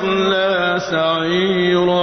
يصلى سعيرا